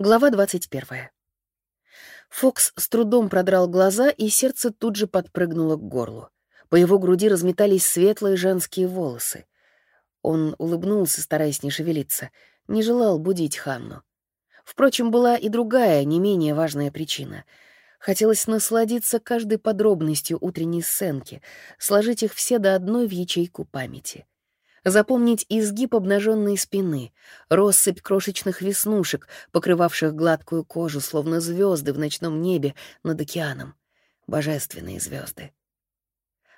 Глава 21. Фокс с трудом продрал глаза, и сердце тут же подпрыгнуло к горлу. По его груди разметались светлые женские волосы. Он улыбнулся, стараясь не шевелиться, не желал будить Ханну. Впрочем, была и другая, не менее важная причина. Хотелось насладиться каждой подробностью утренней сценки, сложить их все до одной в ячейку памяти — запомнить изгиб обнаженной спины, россыпь крошечных веснушек, покрывавших гладкую кожу, словно звезды в ночном небе над океаном. Божественные звезды.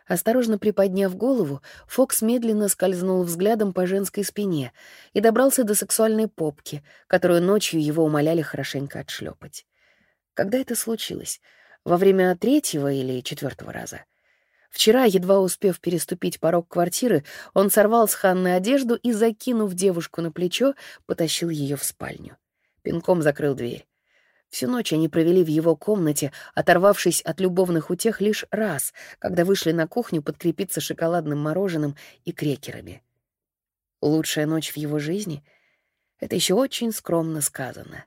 Осторожно приподняв голову, Фокс медленно скользнул взглядом по женской спине и добрался до сексуальной попки, которую ночью его умоляли хорошенько отшлепать. Когда это случилось? Во время третьего или четвертого раза? Вчера, едва успев переступить порог квартиры, он сорвал с Ханны одежду и, закинув девушку на плечо, потащил ее в спальню. Пинком закрыл дверь. Всю ночь они провели в его комнате, оторвавшись от любовных утех лишь раз, когда вышли на кухню подкрепиться шоколадным мороженым и крекерами. Лучшая ночь в его жизни — это еще очень скромно сказано.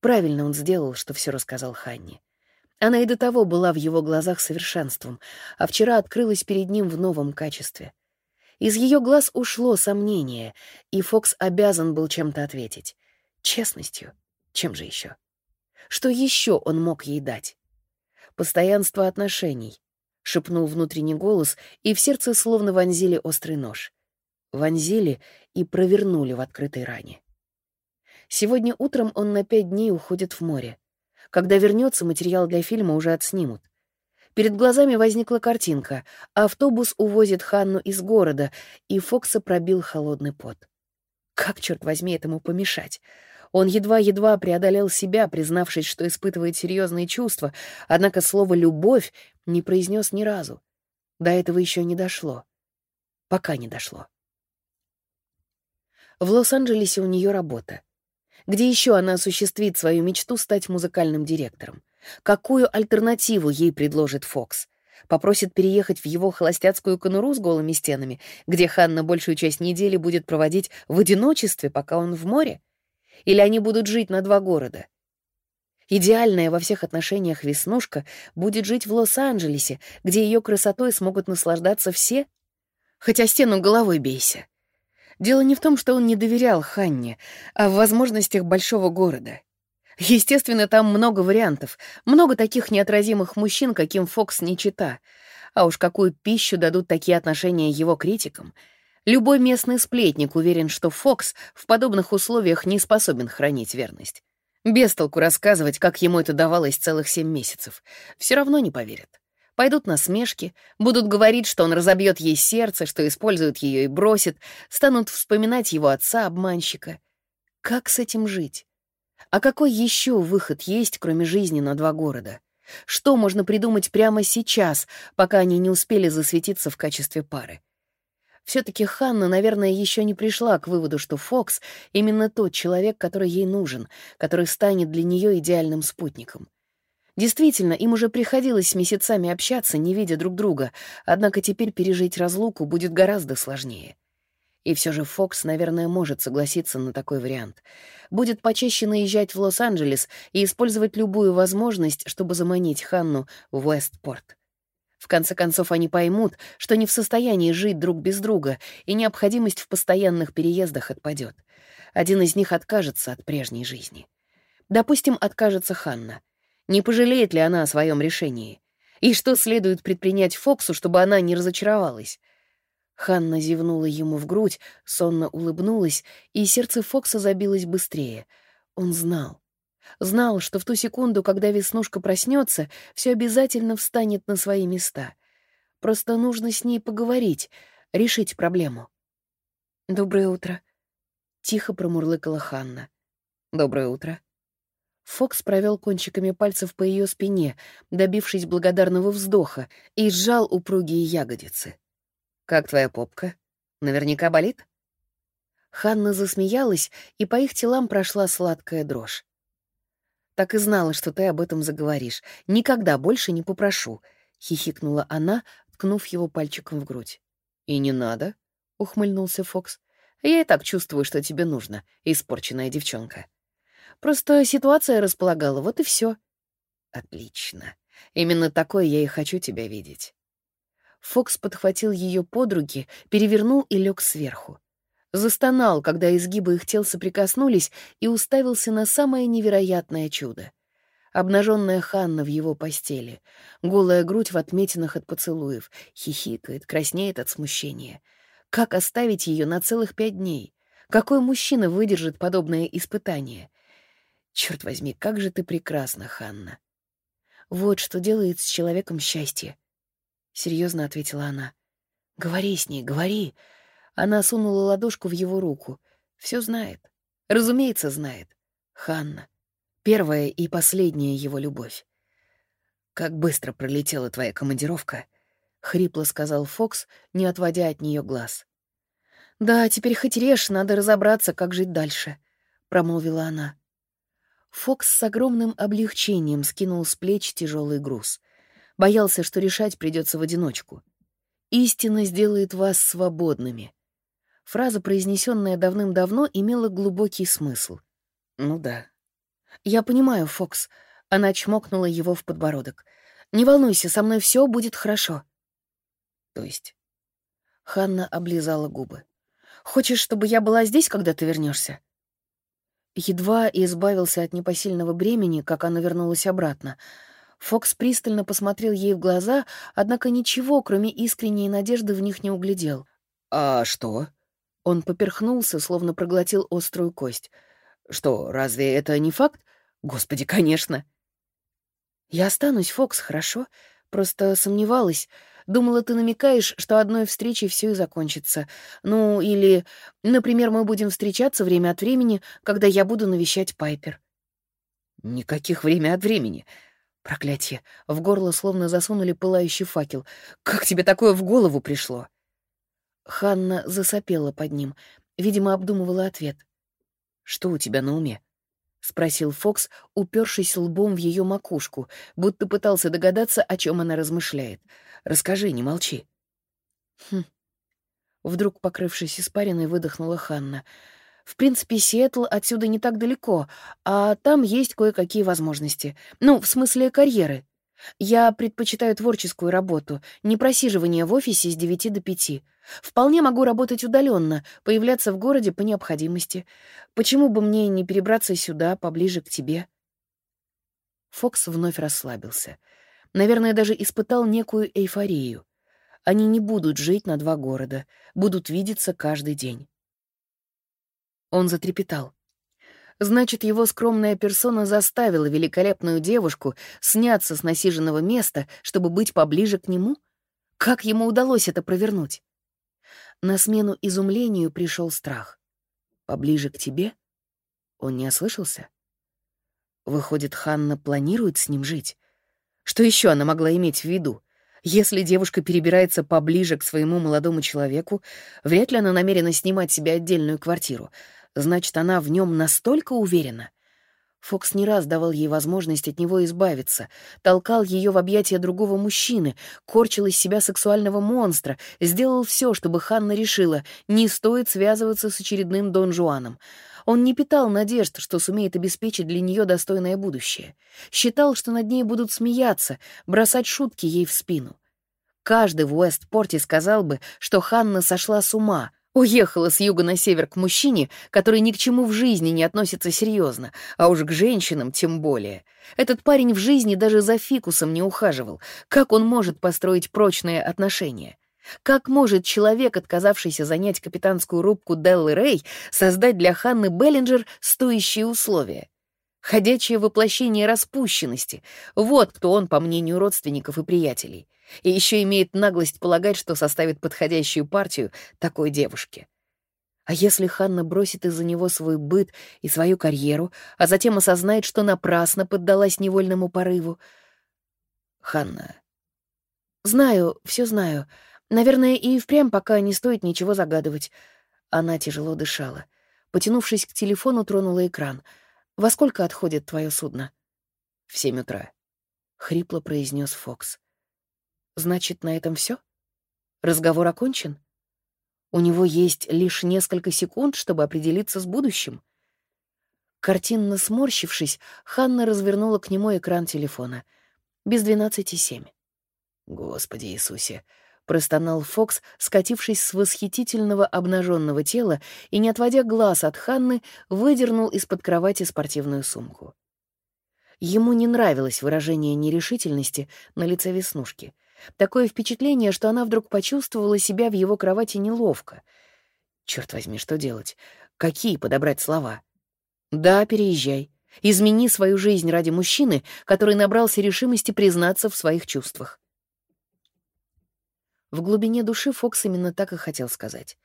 Правильно он сделал, что все рассказал Ханне. Она и до того была в его глазах совершенством, а вчера открылась перед ним в новом качестве. Из ее глаз ушло сомнение, и Фокс обязан был чем-то ответить. Честностью. Чем же еще? Что еще он мог ей дать? Постоянство отношений. Шепнул внутренний голос, и в сердце словно вонзили острый нож. Вонзили и провернули в открытой ране. Сегодня утром он на пять дней уходит в море. Когда вернется, материал для фильма уже отснимут. Перед глазами возникла картинка. Автобус увозит Ханну из города, и Фокса пробил холодный пот. Как, черт возьми, этому помешать? Он едва-едва преодолел себя, признавшись, что испытывает серьезные чувства, однако слово «любовь» не произнес ни разу. До этого еще не дошло. Пока не дошло. В Лос-Анджелесе у нее работа. Где еще она осуществит свою мечту стать музыкальным директором? Какую альтернативу ей предложит Фокс? Попросит переехать в его холостяцкую конуру с голыми стенами, где Ханна большую часть недели будет проводить в одиночестве, пока он в море? Или они будут жить на два города? Идеальная во всех отношениях Веснушка будет жить в Лос-Анджелесе, где ее красотой смогут наслаждаться все? Хотя стену головой бейся. Дело не в том, что он не доверял Ханне, а в возможностях большого города. Естественно, там много вариантов, много таких неотразимых мужчин, каким Фокс не чита. А уж какую пищу дадут такие отношения его критикам. Любой местный сплетник уверен, что Фокс в подобных условиях не способен хранить верность. Без толку рассказывать, как ему это давалось целых семь месяцев. Все равно не поверят пойдут на смешки, будут говорить, что он разобьет ей сердце, что использует ее и бросит, станут вспоминать его отца-обманщика. Как с этим жить? А какой еще выход есть, кроме жизни на два города? Что можно придумать прямо сейчас, пока они не успели засветиться в качестве пары? Все-таки Ханна, наверное, еще не пришла к выводу, что Фокс — именно тот человек, который ей нужен, который станет для нее идеальным спутником. Действительно, им уже приходилось месяцами общаться, не видя друг друга, однако теперь пережить разлуку будет гораздо сложнее. И все же Фокс, наверное, может согласиться на такой вариант. Будет почаще наезжать в Лос-Анджелес и использовать любую возможность, чтобы заманить Ханну в Уэстпорт. В конце концов, они поймут, что не в состоянии жить друг без друга, и необходимость в постоянных переездах отпадет. Один из них откажется от прежней жизни. Допустим, откажется Ханна — не пожалеет ли она о своем решении? И что следует предпринять Фоксу, чтобы она не разочаровалась? Ханна зевнула ему в грудь, сонно улыбнулась, и сердце Фокса забилось быстрее. Он знал. Знал, что в ту секунду, когда Веснушка проснется, все обязательно встанет на свои места. Просто нужно с ней поговорить, решить проблему. «Доброе утро», — тихо промурлыкала Ханна. «Доброе утро», Фокс провел кончиками пальцев по ее спине, добившись благодарного вздоха, и сжал упругие ягодицы. «Как твоя попка? Наверняка болит?» Ханна засмеялась, и по их телам прошла сладкая дрожь. «Так и знала, что ты об этом заговоришь. Никогда больше не попрошу», — хихикнула она, ткнув его пальчиком в грудь. «И не надо», — ухмыльнулся Фокс. «Я и так чувствую, что тебе нужно, испорченная девчонка». Просто ситуация располагала, вот и все. Отлично. Именно такой я и хочу тебя видеть. Фокс подхватил ее под руки, перевернул и лег сверху. Застонал, когда изгибы их тел соприкоснулись, и уставился на самое невероятное чудо. Обнаженная Ханна в его постели, голая грудь в отметинах от поцелуев, хихикает, краснеет от смущения. Как оставить ее на целых пять дней? Какой мужчина выдержит подобное испытание? Черт возьми, как же ты прекрасна, Ханна. Вот что делает с человеком счастье. Серьезно ответила она. Говори с ней, говори. Она сунула ладошку в его руку. Все знает. Разумеется, знает. Ханна. Первая и последняя его любовь. «Как быстро пролетела твоя командировка», — хрипло сказал Фокс, не отводя от нее глаз. «Да, теперь хоть режь, надо разобраться, как жить дальше», — промолвила она. Фокс с огромным облегчением скинул с плеч тяжелый груз. Боялся, что решать придется в одиночку. «Истина сделает вас свободными». Фраза, произнесенная давным-давно, имела глубокий смысл. «Ну да, «Я понимаю, Фокс». Она чмокнула его в подбородок. «Не волнуйся, со мной все будет хорошо». «То есть?» Ханна облизала губы. «Хочешь, чтобы я была здесь, когда ты вернешься? Едва избавился от непосильного бремени, как она вернулась обратно. Фокс пристально посмотрел ей в глаза, однако ничего, кроме искренней надежды, в них не углядел. «А что?» Он поперхнулся, словно проглотил острую кость. «Что, разве это не факт? Господи, конечно. Я останусь, Фокс, хорошо? Просто сомневалась. Думала, ты намекаешь, что одной встречей все и закончится. Ну, или, например, мы будем встречаться время от времени, когда я буду навещать Пайпер. Никаких время от времени. Проклятье. В горло словно засунули пылающий факел. Как тебе такое в голову пришло? Ханна засопела под ним. Видимо, обдумывала ответ. Что у тебя на уме? — спросил Фокс, упершись лбом в ее макушку, будто пытался догадаться, о чем она размышляет. «Расскажи, не молчи». «Хм». Вдруг, покрывшись испариной, выдохнула Ханна. «В принципе, Сиэтл отсюда не так далеко, а там есть кое-какие возможности. Ну, в смысле карьеры. Я предпочитаю творческую работу, не просиживание в офисе с девяти до пяти. Вполне могу работать удаленно, появляться в городе по необходимости. Почему бы мне не перебраться сюда, поближе к тебе?» Фокс вновь расслабился. Наверное, даже испытал некую эйфорию. Они не будут жить на два города, будут видеться каждый день. Он затрепетал. Значит, его скромная персона заставила великолепную девушку сняться с насиженного места, чтобы быть поближе к нему? Как ему удалось это провернуть? На смену изумлению пришел страх. «Поближе к тебе?» Он не ослышался? Выходит, Ханна планирует с ним жить? Что еще она могла иметь в виду? Если девушка перебирается поближе к своему молодому человеку, вряд ли она намерена снимать себе отдельную квартиру. Значит, она в нем настолько уверена. Фокс не раз давал ей возможность от него избавиться, толкал ее в объятия другого мужчины, корчил из себя сексуального монстра, сделал все, чтобы Ханна решила, не стоит связываться с очередным Дон Жуаном. Он не питал надежд, что сумеет обеспечить для нее достойное будущее. Считал, что над ней будут смеяться, бросать шутки ей в спину. Каждый в Уэстпорте сказал бы, что Ханна сошла с ума — Уехала с юга на север к мужчине, который ни к чему в жизни не относится серьезно, а уж к женщинам тем более. Этот парень в жизни даже за фикусом не ухаживал. Как он может построить прочные отношения? Как может человек, отказавшийся занять капитанскую рубку Деллы Рэй, создать для Ханны Беллинджер стоящие условия? Ходячее воплощение распущенности. Вот кто он, по мнению родственников и приятелей. И еще имеет наглость полагать, что составит подходящую партию такой девушке. А если Ханна бросит из-за него свой быт и свою карьеру, а затем осознает, что напрасно поддалась невольному порыву? Ханна. Знаю, все знаю. Наверное, и впрямь пока не стоит ничего загадывать. Она тяжело дышала. Потянувшись к телефону, тронула экран. «Во сколько отходит твое судно?» «В семь утра», — хрипло произнес Фокс. Значит, на этом все? Разговор окончен? У него есть лишь несколько секунд, чтобы определиться с будущим. Картинно сморщившись, Ханна развернула к нему экран телефона. Без двенадцати семь. «Господи Иисусе!» — простонал Фокс, скатившись с восхитительного обнаженного тела и, не отводя глаз от Ханны, выдернул из-под кровати спортивную сумку. Ему не нравилось выражение нерешительности на лице Веснушки. Такое впечатление, что она вдруг почувствовала себя в его кровати неловко. Черт возьми, что делать? Какие подобрать слова? Да, переезжай. Измени свою жизнь ради мужчины, который набрался решимости признаться в своих чувствах. В глубине души Фокс именно так и хотел сказать.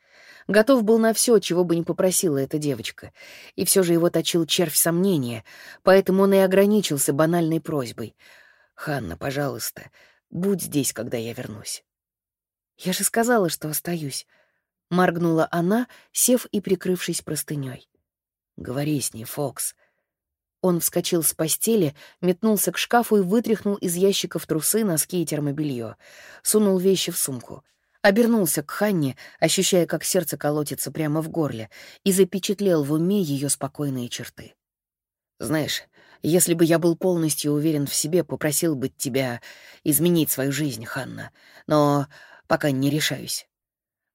Готов был на все, чего бы ни попросила эта девочка. И все же его точил червь сомнения, поэтому он и ограничился банальной просьбой. «Ханна, пожалуйста, будь здесь, когда я вернусь». «Я же сказала, что остаюсь», — моргнула она, сев и прикрывшись простыней. «Говори с ней, Фокс». Он вскочил с постели, метнулся к шкафу и вытряхнул из ящиков трусы, носки и термобелье. Сунул вещи в сумку. Обернулся к Ханне, ощущая, как сердце колотится прямо в горле, и запечатлел в уме ее спокойные черты. «Знаешь, если бы я был полностью уверен в себе, попросил бы тебя изменить свою жизнь, Ханна, но пока не решаюсь».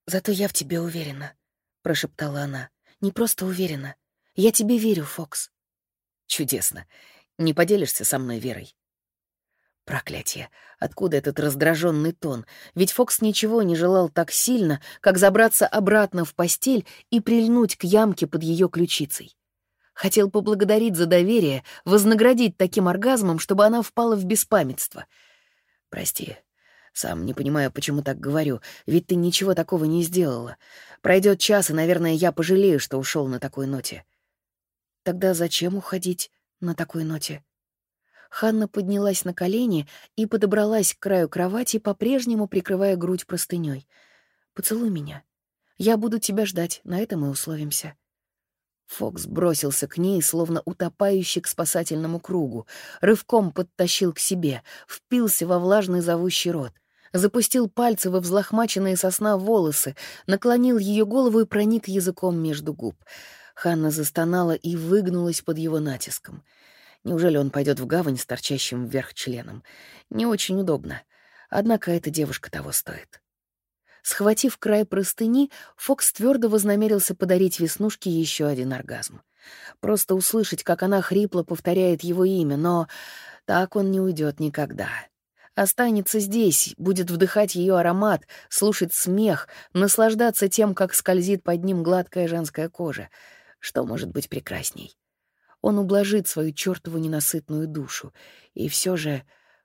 «Зато я в тебе уверена», — прошептала она. «Не просто уверена. Я тебе верю, Фокс. Чудесно. Не поделишься со мной верой? Проклятие. Откуда этот раздраженный тон? Ведь Фокс ничего не желал так сильно, как забраться обратно в постель и прильнуть к ямке под ее ключицей. Хотел поблагодарить за доверие, вознаградить таким оргазмом, чтобы она впала в беспамятство. Прости, сам не понимаю, почему так говорю, ведь ты ничего такого не сделала. Пройдет час, и, наверное, я пожалею, что ушел на такой ноте. Тогда зачем уходить на такой ноте? Ханна поднялась на колени и подобралась к краю кровати, по-прежнему прикрывая грудь простыней. «Поцелуй меня. Я буду тебя ждать, на этом мы условимся». Фокс бросился к ней, словно утопающий к спасательному кругу, рывком подтащил к себе, впился во влажный зовущий рот, запустил пальцы во взлохмаченные сосна волосы, наклонил ее голову и проник языком между губ — Ханна застонала и выгнулась под его натиском. Неужели он пойдет в гавань с торчащим вверх членом? Не очень удобно. Однако эта девушка того стоит. Схватив край простыни, Фокс твердо вознамерился подарить Веснушке еще один оргазм. Просто услышать, как она хрипло повторяет его имя, но так он не уйдет никогда. Останется здесь, будет вдыхать ее аромат, слушать смех, наслаждаться тем, как скользит под ним гладкая женская кожа — что может быть прекрасней? Он ублажит свою чертову ненасытную душу. И все же,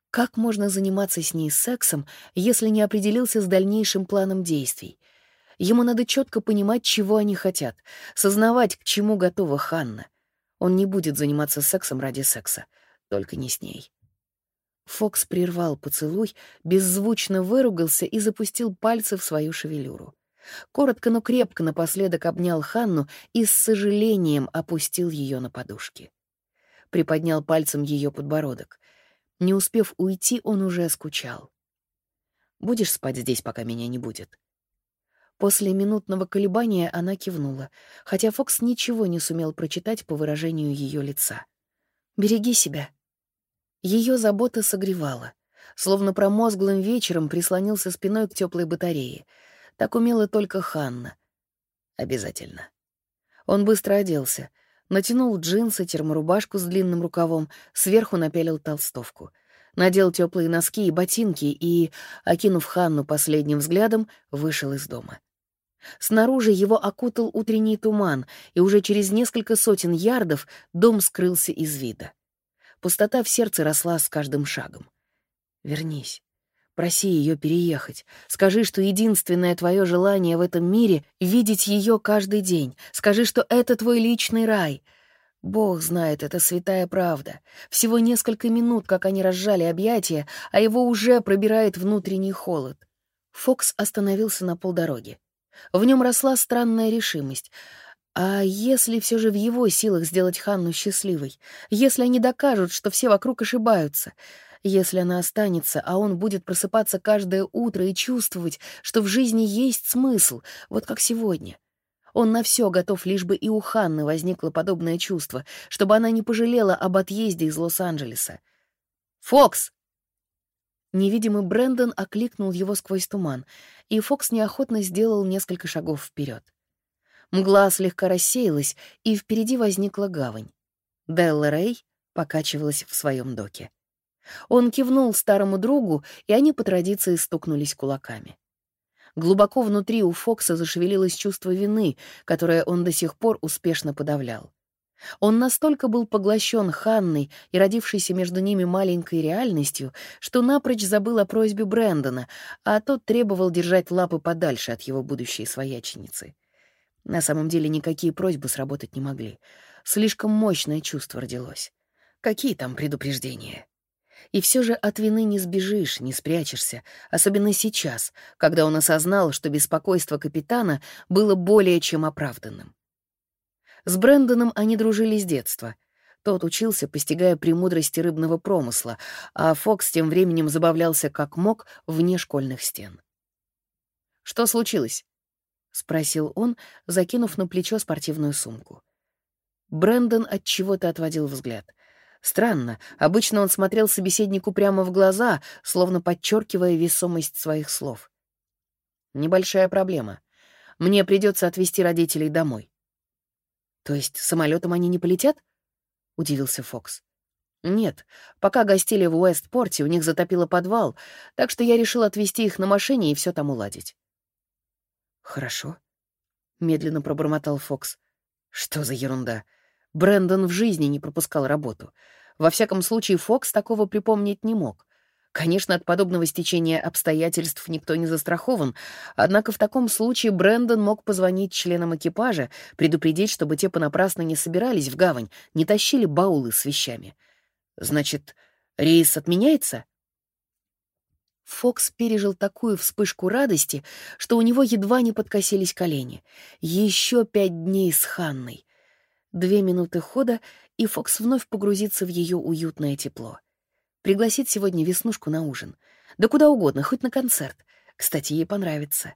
как можно заниматься с ней сексом, если не определился с дальнейшим планом действий? Ему надо четко понимать, чего они хотят, сознавать, к чему готова Ханна. Он не будет заниматься сексом ради секса, только не с ней. Фокс прервал поцелуй, беззвучно выругался и запустил пальцы в свою шевелюру. Коротко, но крепко напоследок обнял Ханну и с сожалением опустил ее на подушки. Приподнял пальцем ее подбородок. Не успев уйти, он уже скучал. «Будешь спать здесь, пока меня не будет?» После минутного колебания она кивнула, хотя Фокс ничего не сумел прочитать по выражению ее лица. «Береги себя». Ее забота согревала. Словно промозглым вечером прислонился спиной к теплой батарее — так умела только Ханна. Обязательно. Он быстро оделся. Натянул джинсы, терморубашку с длинным рукавом, сверху напялил толстовку. Надел теплые носки и ботинки и, окинув Ханну последним взглядом, вышел из дома. Снаружи его окутал утренний туман, и уже через несколько сотен ярдов дом скрылся из вида. Пустота в сердце росла с каждым шагом. «Вернись. Проси ее переехать. Скажи, что единственное твое желание в этом мире — видеть ее каждый день. Скажи, что это твой личный рай. Бог знает, это святая правда. Всего несколько минут, как они разжали объятия, а его уже пробирает внутренний холод. Фокс остановился на полдороги. В нем росла странная решимость. А если все же в его силах сделать Ханну счастливой? Если они докажут, что все вокруг ошибаются — если она останется, а он будет просыпаться каждое утро и чувствовать, что в жизни есть смысл, вот как сегодня. Он на все готов, лишь бы и у Ханны возникло подобное чувство, чтобы она не пожалела об отъезде из Лос-Анджелеса. «Фокс!» Невидимый Брэндон окликнул его сквозь туман, и Фокс неохотно сделал несколько шагов вперед. Мгла слегка рассеялась, и впереди возникла гавань. Делла Рэй покачивалась в своем доке. Он кивнул старому другу, и они по традиции стукнулись кулаками. Глубоко внутри у Фокса зашевелилось чувство вины, которое он до сих пор успешно подавлял. Он настолько был поглощен Ханной и родившейся между ними маленькой реальностью, что напрочь забыл о просьбе Брэндона, а тот требовал держать лапы подальше от его будущей свояченицы. На самом деле никакие просьбы сработать не могли. Слишком мощное чувство родилось. Какие там предупреждения? И все же от вины не сбежишь, не спрячешься, особенно сейчас, когда он осознал, что беспокойство капитана было более чем оправданным. С Брэндоном они дружили с детства. Тот учился, постигая премудрости рыбного промысла, а Фокс тем временем забавлялся как мог вне школьных стен. «Что случилось?» — спросил он, закинув на плечо спортивную сумку. Брэндон от чего-то отводил взгляд. Странно, обычно он смотрел собеседнику прямо в глаза, словно подчеркивая весомость своих слов. Небольшая проблема. Мне придется отвезти родителей домой. То есть самолетом они не полетят? Удивился Фокс. Нет, пока гостили в Уэстпорте, у них затопило подвал, так что я решил отвезти их на машине и все там уладить. Хорошо, медленно пробормотал Фокс. Что за ерунда? Брэндон в жизни не пропускал работу. Во всяком случае, Фокс такого припомнить не мог. Конечно, от подобного стечения обстоятельств никто не застрахован, однако в таком случае Брэндон мог позвонить членам экипажа, предупредить, чтобы те понапрасну не собирались в гавань, не тащили баулы с вещами. Значит, рейс отменяется? Фокс пережил такую вспышку радости, что у него едва не подкосились колени. Еще пять дней с Ханной. Две минуты хода, и Фокс вновь погрузится в ее уютное тепло. Пригласит сегодня Веснушку на ужин. Да куда угодно, хоть на концерт. Кстати, ей понравится.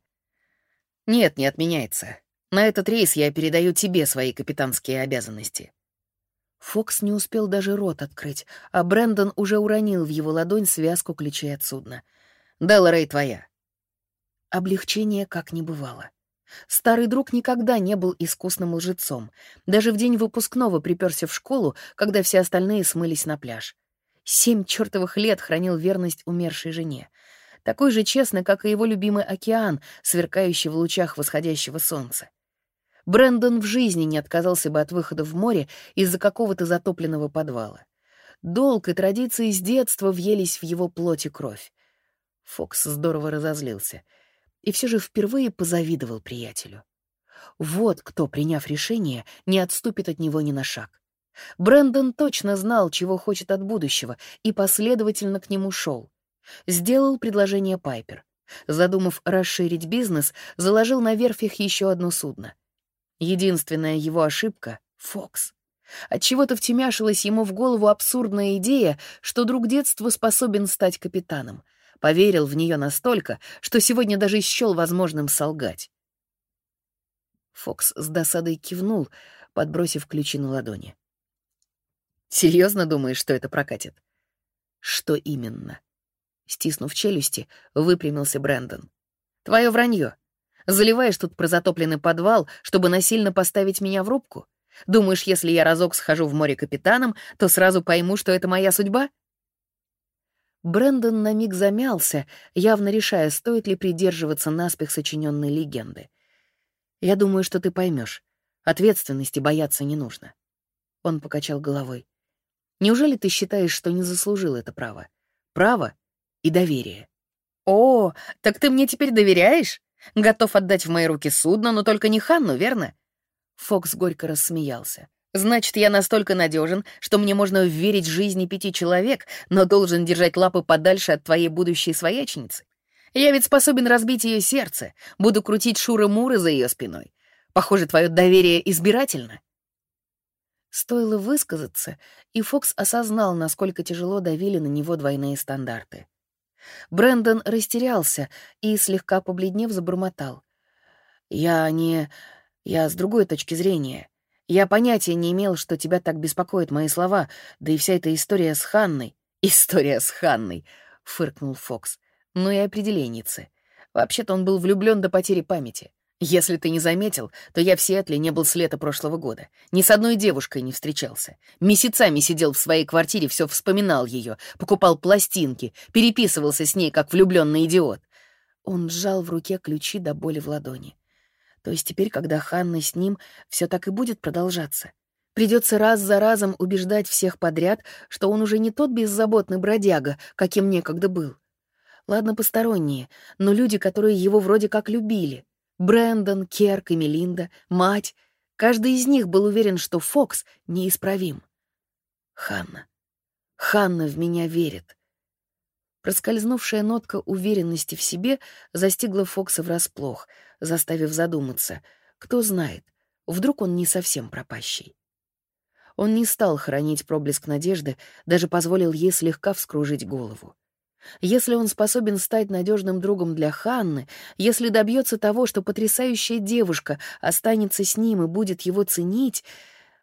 Нет, не отменяется. На этот рейс я передаю тебе свои капитанские обязанности. Фокс не успел даже рот открыть, а Брэндон уже уронил в его ладонь связку ключей от судна. «Делла твоя». Облегчение как не бывало. Старый друг никогда не был искусным лжецом. Даже в день выпускного приперся в школу, когда все остальные смылись на пляж. Семь чертовых лет хранил верность умершей жене. Такой же честный, как и его любимый океан, сверкающий в лучах восходящего солнца. Брэндон в жизни не отказался бы от выхода в море из-за какого-то затопленного подвала. Долг и традиции с детства въелись в его плоть и кровь. Фокс здорово разозлился — и все же впервые позавидовал приятелю. Вот кто, приняв решение, не отступит от него ни на шаг. Брэндон точно знал, чего хочет от будущего, и последовательно к нему шел. Сделал предложение Пайпер. Задумав расширить бизнес, заложил на верфях еще одно судно. Единственная его ошибка — Фокс. Отчего-то втемяшилась ему в голову абсурдная идея, что друг детства способен стать капитаном поверил в нее настолько, что сегодня даже счел возможным солгать. Фокс с досадой кивнул, подбросив ключи на ладони. «Серьезно думаешь, что это прокатит?» «Что именно?» Стиснув челюсти, выпрямился Брэндон. «Твое вранье. Заливаешь тут про затопленный подвал, чтобы насильно поставить меня в рубку? Думаешь, если я разок схожу в море капитаном, то сразу пойму, что это моя судьба?» Брэндон на миг замялся, явно решая, стоит ли придерживаться наспех сочиненной легенды. «Я думаю, что ты поймешь. Ответственности бояться не нужно». Он покачал головой. «Неужели ты считаешь, что не заслужил это право? Право и доверие». «О, так ты мне теперь доверяешь? Готов отдать в мои руки судно, но только не Ханну, верно?» Фокс горько рассмеялся. Значит, я настолько надежен, что мне можно верить жизни пяти человек, но должен держать лапы подальше от твоей будущей свояченицы. Я ведь способен разбить ее сердце, буду крутить шуры-муры за ее спиной. Похоже, твое доверие избирательно. Стоило высказаться, и Фокс осознал, насколько тяжело давили на него двойные стандарты. Брэндон растерялся и, слегка побледнев, забормотал. «Я не... Я с другой точки зрения. Я понятия не имел, что тебя так беспокоят мои слова, да и вся эта история с Ханной. История с Ханной, фыркнул Фокс. Ну и определенницы. Вообще-то он был влюблен до потери памяти. Если ты не заметил, то я в Сиэтле не был с лета прошлого года. Ни с одной девушкой не встречался. Месяцами сидел в своей квартире, все вспоминал ее, покупал пластинки, переписывался с ней, как влюбленный идиот. Он сжал в руке ключи до боли в ладони. То есть теперь, когда Ханна с ним, все так и будет продолжаться. Придется раз за разом убеждать всех подряд, что он уже не тот беззаботный бродяга, каким некогда был. Ладно, посторонние, но люди, которые его вроде как любили — Брэндон, Керк и Мелинда, мать. Каждый из них был уверен, что Фокс неисправим. Ханна. Ханна в меня верит. Проскользнувшая нотка уверенности в себе застигла Фокса врасплох, заставив задуматься. Кто знает, вдруг он не совсем пропащий. Он не стал хранить проблеск надежды, даже позволил ей слегка вскружить голову. Если он способен стать надежным другом для Ханны, если добьется того, что потрясающая девушка останется с ним и будет его ценить,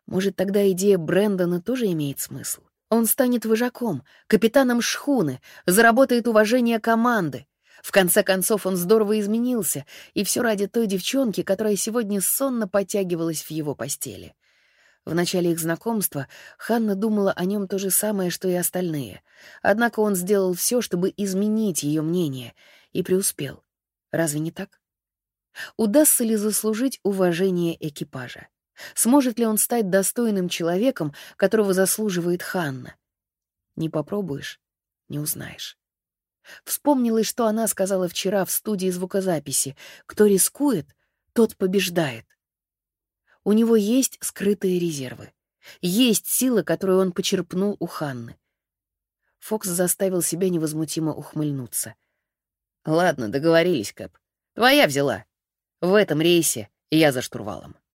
может, тогда идея Брэндона тоже имеет смысл? Он станет вожаком, капитаном шхуны, заработает уважение команды. В конце концов, он здорово изменился, и все ради той девчонки, которая сегодня сонно подтягивалась в его постели. В начале их знакомства Ханна думала о нем то же самое, что и остальные. Однако он сделал все, чтобы изменить ее мнение, и преуспел. Разве не так? Удастся ли заслужить уважение экипажа? Сможет ли он стать достойным человеком, которого заслуживает Ханна? Не попробуешь — не узнаешь. Вспомнилось, что она сказала вчера в студии звукозаписи. «Кто рискует, тот побеждает». У него есть скрытые резервы. Есть сила, которую он почерпнул у Ханны. Фокс заставил себя невозмутимо ухмыльнуться. «Ладно, договорились, Кэп. Твоя взяла. В этом рейсе я за штурвалом».